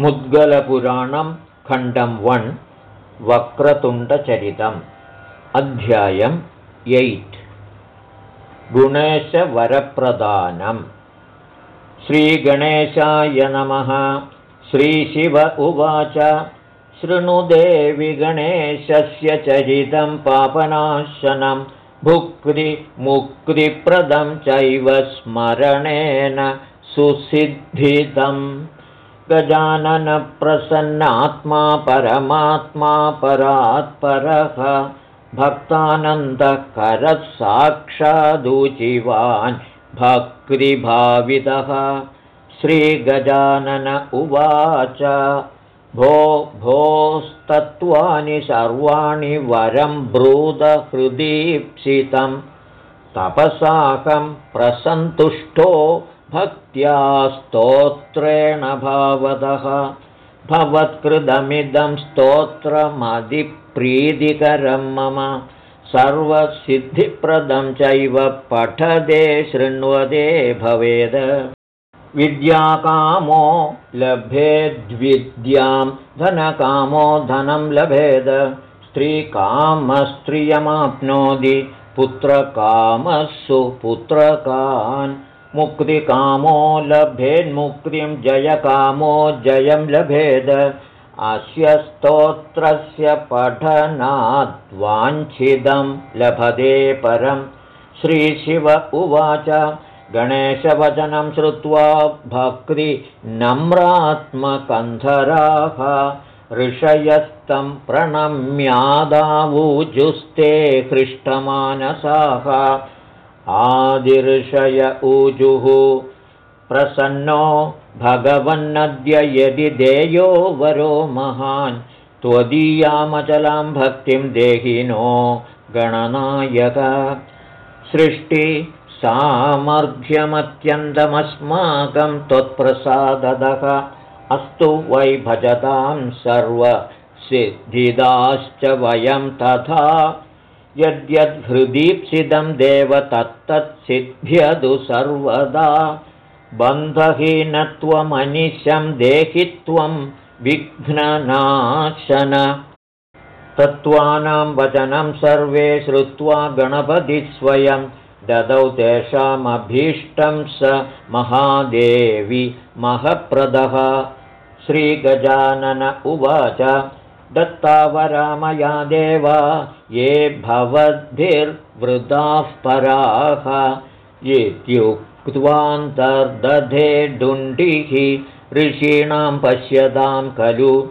मुद्गलपुराणं खण्डं one वक्रतुण्डचरितम् अध्यायम् eight. गुणेशवरप्रदानम् श्रीगणेशाय नमः। श्रीशिव उवाच। शृणुदेवि गणेशस्य चरितं पापनाशनं। भुक्तिमुक्तिप्रदं चैव स्मरणेन सुसिद्धितम् गजाननप्रसन्नात्मा परमात्मा परात्परः भक्तानन्दकरः साक्षादुचिवान् भक्तिभावितः श्रीगजानन उवाच। भो भोस्तत्त्वानि सर्वाणि वरं ब्रूदहृदीप्सितं तपसाकं प्रसन्तुष्टो भक्त्या स्तोत्रेण भावदः भवत्कृदमिदं स्तोत्रमधिप्रीतिकरं मम। सर्वसिद्धिप्रदं चैव पठदे शृण्वदे भवेद। विद्याकामो लभेद्विद्यां धनकामो धनं लभेद। स्त्रीकामस्त्रियमाप्नोति पुत्रकामस्सु पुत्रकान् मुक्तिकामो लभेन्मुक्तिं जयकामो जयं लभेद। अस्य स्तोत्रस्य पठनाद्वाञ्छिदं लभते परं। श्रीशिव उवाच गणेशवचनं श्रुत्वा भक्तिनम्रात्मकन्धराः ऋषयस्तं प्रणम्यादावूजुस्ते हृष्टमानसाः आदिर्षय ऊजुः। प्रसन्नो भगवन्नद्य यदि देयो वरो महान् त्वदीयामचलां भक्तिं देहिनो गणनायक। सृष्टिसामर्थ्यमत्यन्तमस्माकं त्वत्प्रसाददः। अस्तु वै भजतां सर्वसिद्धिदाश्च वयं तथा यद्यद्हृदीप्सितं देव तत्तत्सिद्ध्यदु सर्वदा। बन्धहीनत्वमनिशं देहि त्वं विघ्ननाशन। तत्त्वानां वचनं सर्वे श्रुत्वा गणपतिस्वयं ददौ तेषामभीष्टं स महादेवि महप्रदः। श्रीगजानन उवाच दत्तावरामया देवा ये भवद्भिर्वृताः पराः। इत्युक्त्वान्तर्दधे डुण्डिः ऋषीणां पश्यतां खलु।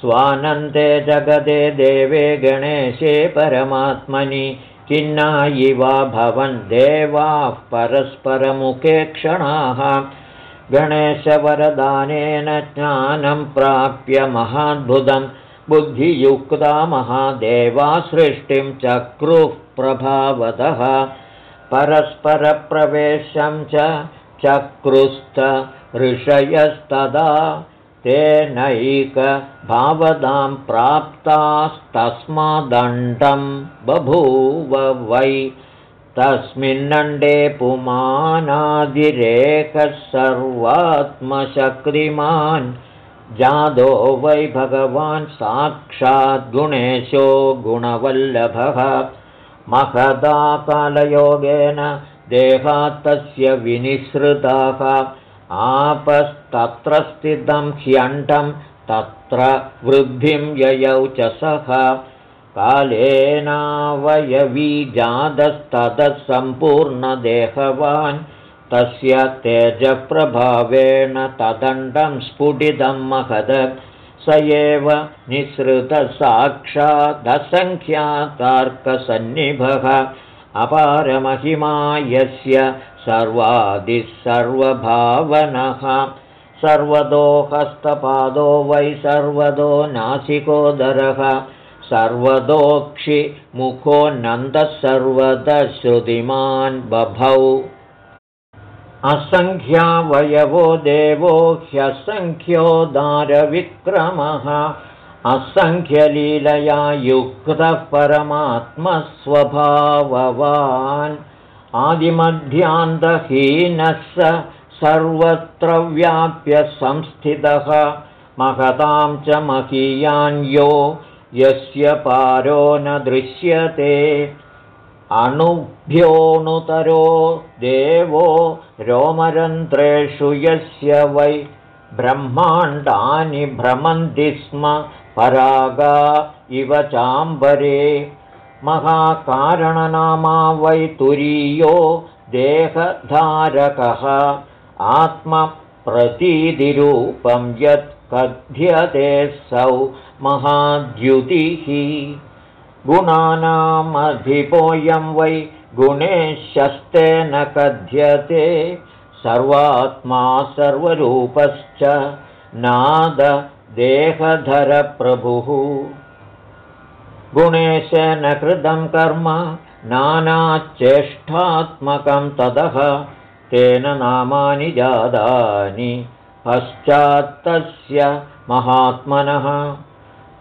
स्वानन्दे जगदे देवे गणेशे परमात्मनि किन्नायिवा भवन् देवाः परस्परमुखे क्षणाः। गणेशवरदानेन ज्ञानं प्राप्य महाद्भुतम् बुद्धियुक्ता महादेवा सृष्टिं चक्रुः प्रभावतः परस्परप्रवेशं च चक्रुस्त ऋषयस्तदा तेनैकभावदां प्राप्तास्तस्मादण्डं बभूव वै। तस्मिन्नण्डे पुमानादिरेकः सर्वात्मशक्तिमान् जादो वै भगवान् साक्षाद्गुणेशो गुणवल्लभः। महदाकालयोगेन देहात्तस्य विनिसृताः। आपस्तत्र स्थितं ह्यण्डं तत्र वृद्धिं ययौ च सः। कालेनावयवीजातस्ततः सम्पूर्णदेहवान् तस्य तेजप्रभावेण तदण्डं स्फुटितं महद। स एव निःसृतसाक्षादसङ्ख्यातार्कसन्निभः। अपारमहिमा यस्य सर्वादिः सर्वभावनः। सर्वदो हस्तपादो वै सर्वदो नासिकोदरः। सर्वदोक्षिमुखो नन्दः सर्वदश्रुतिमान् बभौ असङ्ख्यावयवो देवो ह्यसङ्ख्योदारविक्रमः असङ्ख्यलीलया युक्तः परमात्मस्वभाववान्। आदिमध्यान्तहीनः स सर्वत्र व्याप्य संस्थितः महतां च महीयान्यो यस्य पारो न दृश्यते अणुभ्योऽनुतरो देवो रोमरन्ध्रेषु यस्य वै ब्रह्माण्डानि भ्रमन्ति स्म परागा इव चाम्बरे। महाकारणनामा वै तुरीयो देहधारकः। आत्मप्रतीतिरूपं यत् कथ्यते सौ महाद्युतिः गुणानामधिपोऽयं वै गुणेशस्तेन कथ्यते। सर्वात्मा सर्वरूपश्च नाददेहधरप्रभुः गुणेशेन कृतं कर्म नानाचेष्टात्मकं ततः तेन नामानि जातानि पश्चात्तस्य महात्मनः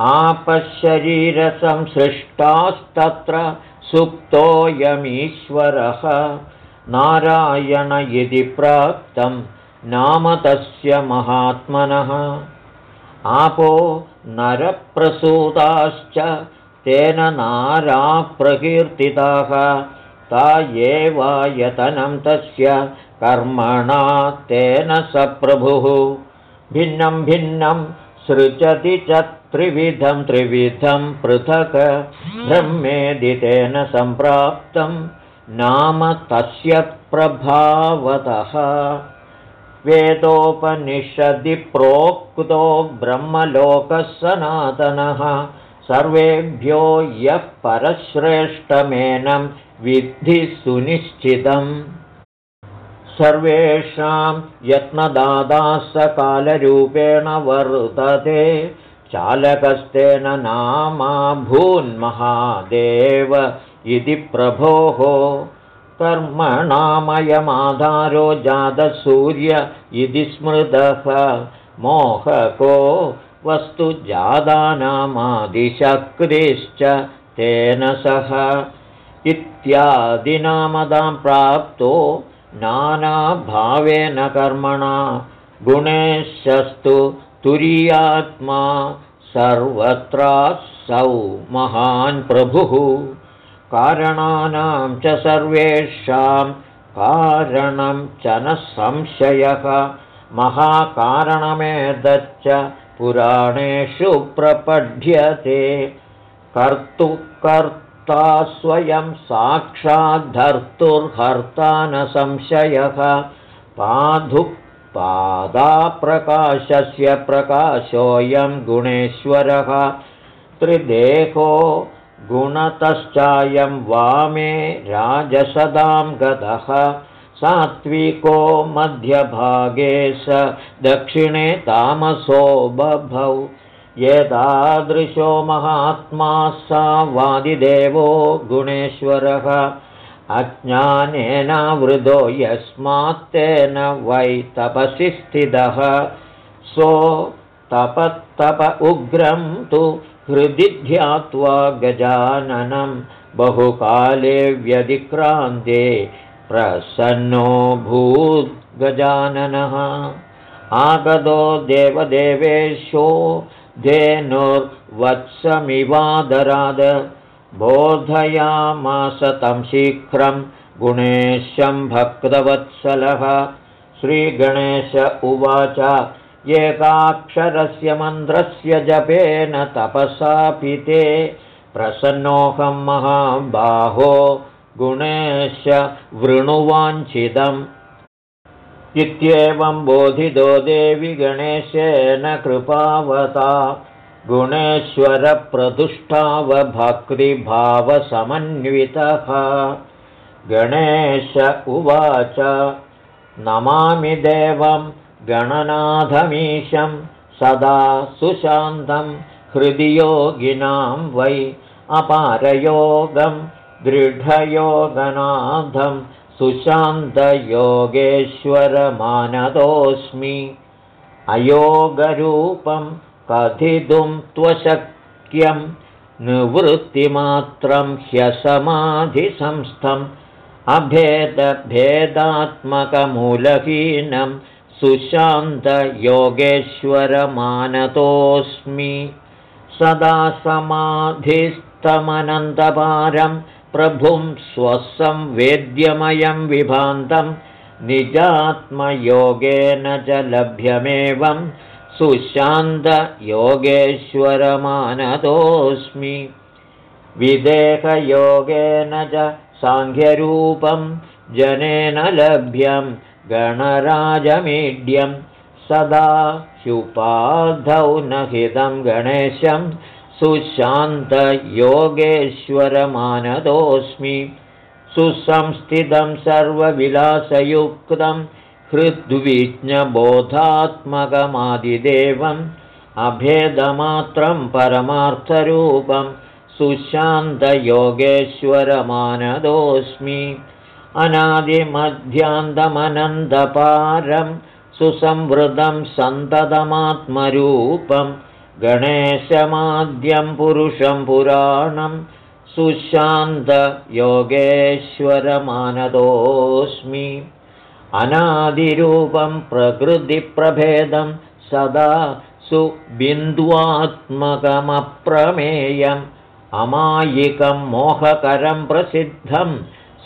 आपशरीरसंसृष्टास्तत्र सुप्तोऽयमीश्वरः नारायण इति प्राप्तं नाम तस्य महात्मनः। आपो नरप्रसूताश्च तेन नाराप्रकीर्तिताः। ता एवायतनं तस्य कर्मणा तेन स प्रभुः भिन्नं भिन्नं सृजति च त्रिविधं त्रिविधं पृथक् ब्रह्मेदितेन सम्प्राप्तं नाम तस्य प्रभावतः। वेदोपनिषदि प्रोक्तो ब्रह्मलोकः सनातनः सर्वेभ्यो यः परश्रेष्ठमेनं विद्धि सुनिश्चितम्। सर्वेषां यत्नदादासकालरूपेण वर्तते चालकस्तेन नामा भून्महादेव इति प्रभोः। कर्मणामयमाधारो जातसूर्य इति स्मृतः। मोहको वस्तु जादानामादिशक्तिश्च तेन सह। इत्यादिनामदां प्राप्तो नानाभावेन कर्मणा गुणेशस्तु तुरीयात्मा सर्वत्रासौ महान् प्रभुः। कारणानां च सर्वेषां कारणं च न संशयः। महाकारणमेदच्च पुराणेषु प्रपढ्यते कर्तुकर्ता स्वयं साक्षाद्धर्तुर्हर्ता न संशयः पादुपादाप्रकाशस्य प्रकाशोऽयं गुणेश्वरः। त्रिदेहो गुणतश्चायं वामे राजसदां गतः सात्विको मध्यभागे स दक्षिणे तामसो बभौ। एतादृशो महात्मा सा वादिदेवो गुणेश्वरः अज्ञानेनावृतो यस्मात्तेन वै तपसि स्थितः सो तपत्तप उग्रं तु हृदि ध्यात्वा गजाननं बहुकाले व्यधिक्रान्ते प्रसन्नो भूद्गजाननः आगतो देवदेवेशो धेनुर्वत्समिवादराद बोधयामास तं शीघ्रं गुणेशं भक्तवत्सलः। श्रीगणेश उवाच एकाक्षरस्य मन्त्रस्य जपेन तपसापिते प्रसन्नोऽहं महाबाहो गुणेश वृणुवाञ्छितम् इत्येवं बोधितो देवि गणेशेन कृपावता गुणेश्वरप्रदुष्टावभक्तिभावसमन्वितः। गणेश उवाच नमामि देवं गणनाथमीशं सदा सुशान्तं हृदि योगिनां वै अपारयोगं दृढयोगनाथं सुशान्तयोगेश्वरमानतोऽस्मि। अयोगरूपं कथितुं त्वशक्यं निवृत्तिमात्रं ह्यसमाधिसंस्थम् अभेदभेदात्मकमूलहीनं सुशान्तयोगेश्वरमानतोऽस्मि। सदा समाधिस्तमनन्दपारं प्रभुं स्वसंवेद्यमयं विभान्तं निजात्मयोगेन च लभ्यमेवं सुशान्तयोगेश्वरमानतोऽस्मि। विदेहयोगेन च साङ्ख्यरूपं जनेन लभ्यं गणराजमीड्यं सदा ह्युपाधौ न हितं गणेशं सुशान्तयोगेश्वरमानतोऽस्मि। सुसंस्थितं सर्वविलासयुक्तं हृद्विज्ञबोधात्मकमादिदेवम् अभेदमात्रं परमार्थरूपं सुशान्तयोगेश्वरमानदोऽस्मि। अनादिमध्यान्तमनन्दपारं सुसंवृतं सन्ततमात्मरूपं गणेशमाद्यं पुरुषं पुराणं सुशान्तयोगेश्वरमानदोऽस्मि अनादिरूपं प्रकृतिप्रभेदं सदा सुबिन्द्वात्मकमप्रमेयम् अमायिकं मोहकरं प्रसिद्धं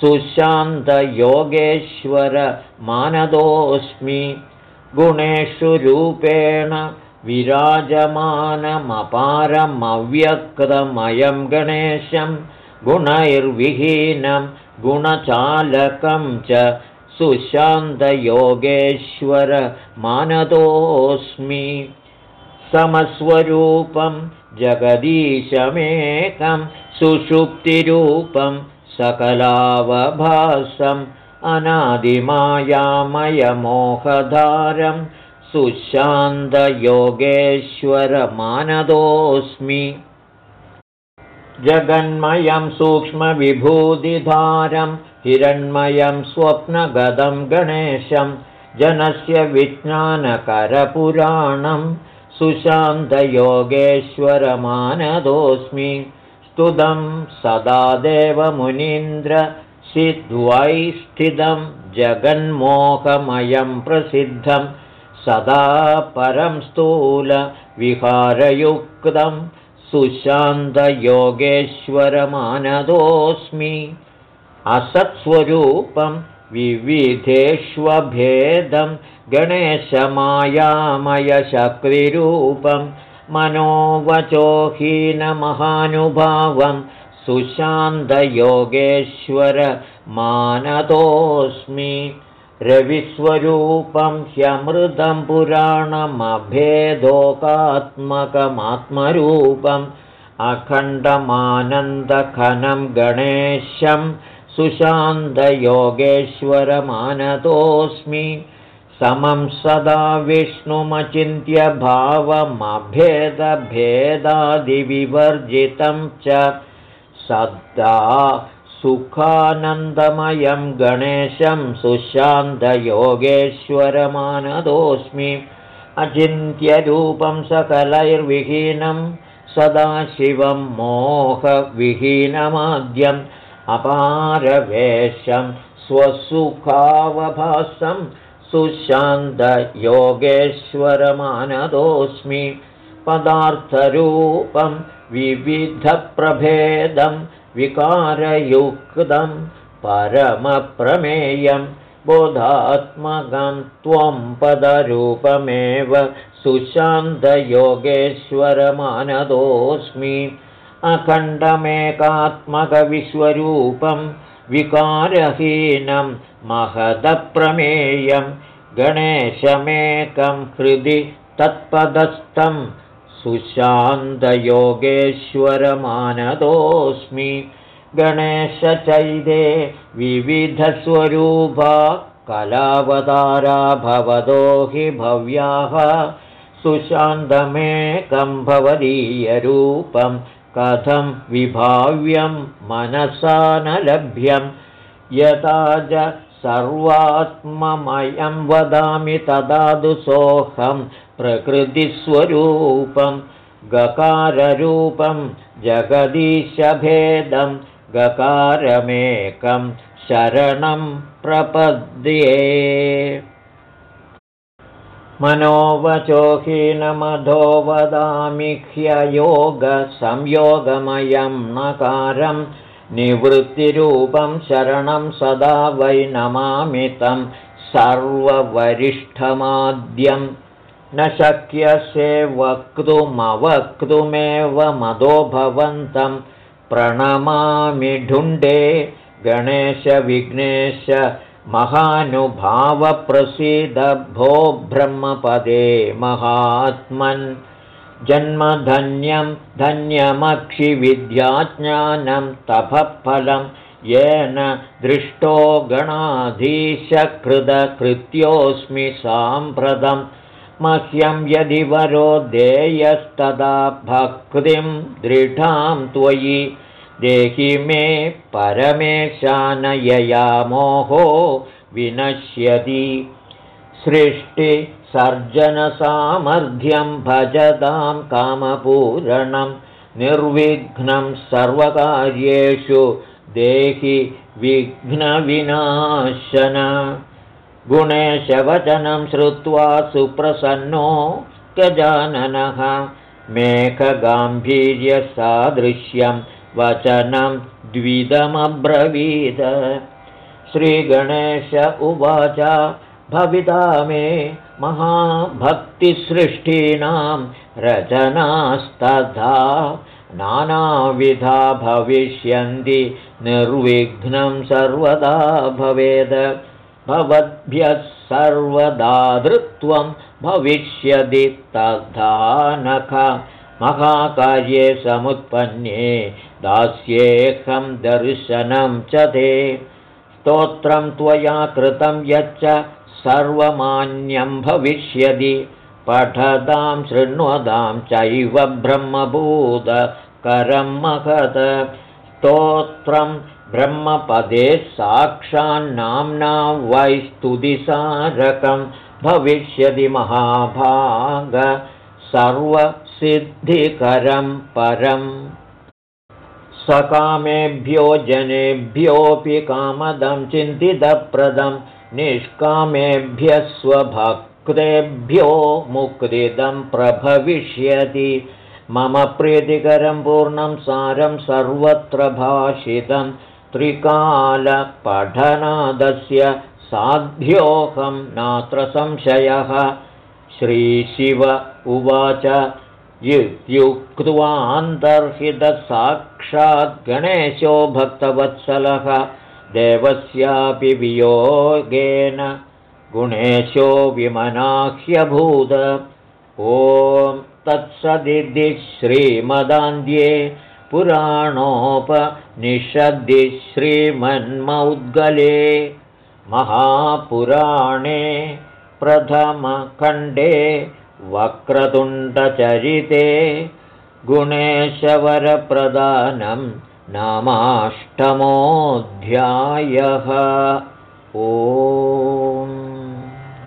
सुशान्तयोगेश्वरमानदोऽस्मि गुणेषु रूपेण विराजमानमपारमव्यक्तमयं गणेशं गुणैर्विहीनं गुणचालकं च सुशान्तयोगेश्वरमानदोऽस्मि समस्वरूपं जगदीशमेकं सुषुप्तिरूपं सकलावभासम् अनादिमायामयमोहधारं सुशान्तयोगेश्वरमानदोऽस्मि जगन्मयं सूक्ष्मविभूतिधारं हिरण्मयं स्वप्नगदं गणेशं जनस्य विज्ञानकरपुराणं सुशान्तयोगेश्वरमानदोऽस्मि स्तुतं सदा देवमुनीन्द्रसिद्ध्वैस्थितं जगन्मोहमयं प्रसिद्धं सदा परं स्थूलविहारयुक्तं सुशान्तयोगेश्वरमानदोऽस्मि। असत्स्वरूपं विविधेष्वभेदं गणेशमायामयशक्तिरूपं मनोवचोहीनमहानुभावं सुशान्तयोगेश्वरमानतोऽस्मि रविस्वरूपं ह्यमृतं पुराणमभेदोकात्मकमात्मरूपम् अखण्डमानन्दखनं गणेशं सुशान्तयोगेश्वरमानतोऽस्मि। समं सदा विष्णुमचिन्त्यभावमभेदभेदादिविवर्जितं च सदा सुखानन्दमयं गणेशं सुशान्तयोगेश्वरमानदोऽस्मि। अचिन्त्यरूपं सकलैर्विहीनं सदाशिवं मोहविहीनमाद्यम्। अपारवेशं स्वसुखावभासं सुशान्तयोगेश्वरमानदोऽस्मि। पदार्थरूपं विविधप्रभेदं विकारयुक्तं परमप्रमेयं बोधात्मकं त्वं पदरूपमेव सुशान्तयोगेश्वरमानदोऽस्मि। अखण्डमेकात्मकविश्वरूपं विकारहीनं महदप्रमेयं गणेशमेकं हृदि तत्पदस्थं सुशान्तयोगेश्वरमानदोऽस्मि गणेशचैदे विविधस्वरूपा कलावतारा भवदो हि भव्याः। सुशान्तमेकं भवदीयरूपं कथं विभाव्यं मनसा न लभ्यं। यथा च सर्वात्ममयं वदामि तदा सोऽहं प्रकृतिस्वरूपं गकाररूपं जगदीशभेदं गकारमेकं शरणं प्रपद्ये मनोवचोहीनमधो वदामि ह्ययोगसंयोगमयं नकारं निवृत्तिरूपं शरणं सदा वै नमामितं सर्ववरिष्ठमाद्यं। न शक्यसे वक्तुमवक्तुमेव मदो भवन्तं। प्रणमामि ढुण्डे गणेशविघ्नेश महानुभावप्रसीदभो ब्रह्मपदे महात्मन् जन्मधन्यं धन्यमक्षिविद्याज्ञानं तपःफलं येन दृष्टो गणाधीशकृतकृत्योऽस्मि साम्प्रतं। मह्यं यदि वरो देयस्तदा भक्तिं दृढां त्वयि। देहि मे परमेशानयया मोहो विनश्यति सृष्टिसर्जनसामर्थ्यं भजतां कामपूरणं निर्विघ्नं सर्वकार्येषु देहि विघ्नविनाशन। गुणेशवचनं श्रुत्वा सुप्रसन्नो गजाननः मेघगाम्भीर्यसादृश्यं वचनं द्विदमब्रवीद। श्रीगणेश उवाच भविता मे महाभक्तिसृष्टीनां रचनास्तथा नानाविधा भविष्यन्ति निर्विघ्नं सर्वदा भवेद। भवद्भ्यः सर्वदातृत्वं भविष्यति तथा नख। महाकार्ये समुत्पन्ने दास्येऽहं दर्शनं च ते। स्तोत्रं त्वया कृतं यच्च सर्वमान्यं भविष्यति। पठतां शृण्वतां चैव ब्रह्मभूतकरं महद स्तोत्रं ब्रह्मपदे साक्षान्नाम्ना वैस्तुतिसारकं भविष्यति महाभाग। सर्वसिद्धिकरं परम् सकामेभ्यो जनेभ्योऽपि कामदं चिन्तितप्रदं निष्कामेभ्यः स्वभक्तेभ्यो मुक्तिदं प्रभविष्यति। मम प्रीतिकरं पूर्णं सारं सर्वत्र भाषितं त्रिकालपठनादस्य साध्योऽहं नात्र संशयः। श्रीशिव उवाच युत्युक्त्वान्तर्हितसाक्षाद्गणेशो भक्तवत्सलः देवस्यापि वियोगेन गुणेशो विमनाह्यभूत ॐ तत्सदिति श्रीमदान्ध्ये पुराणोपनिषद्दि श्रीमन्मौद्गले महापुराणे प्रथमखण्डे वक्रतुण्डचरिते गुणेशवरप्रदानं नामाष्टमोऽध्यायः। ओ